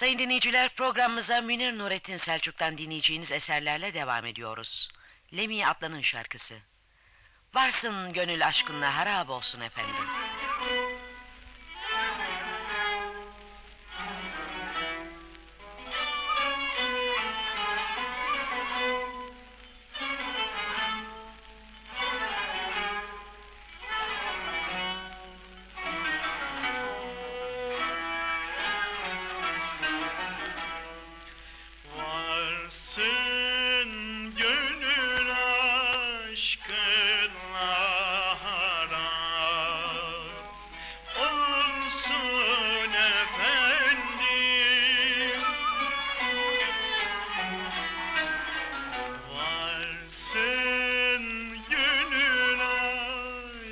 Sayın dinleyiciler programımıza Münir Nurettin Selçuk'tan dinleyeceğiniz eserlerle devam ediyoruz. Lemi Atlan'ın şarkısı. Varsın gönül aşkınla harap olsun efendim.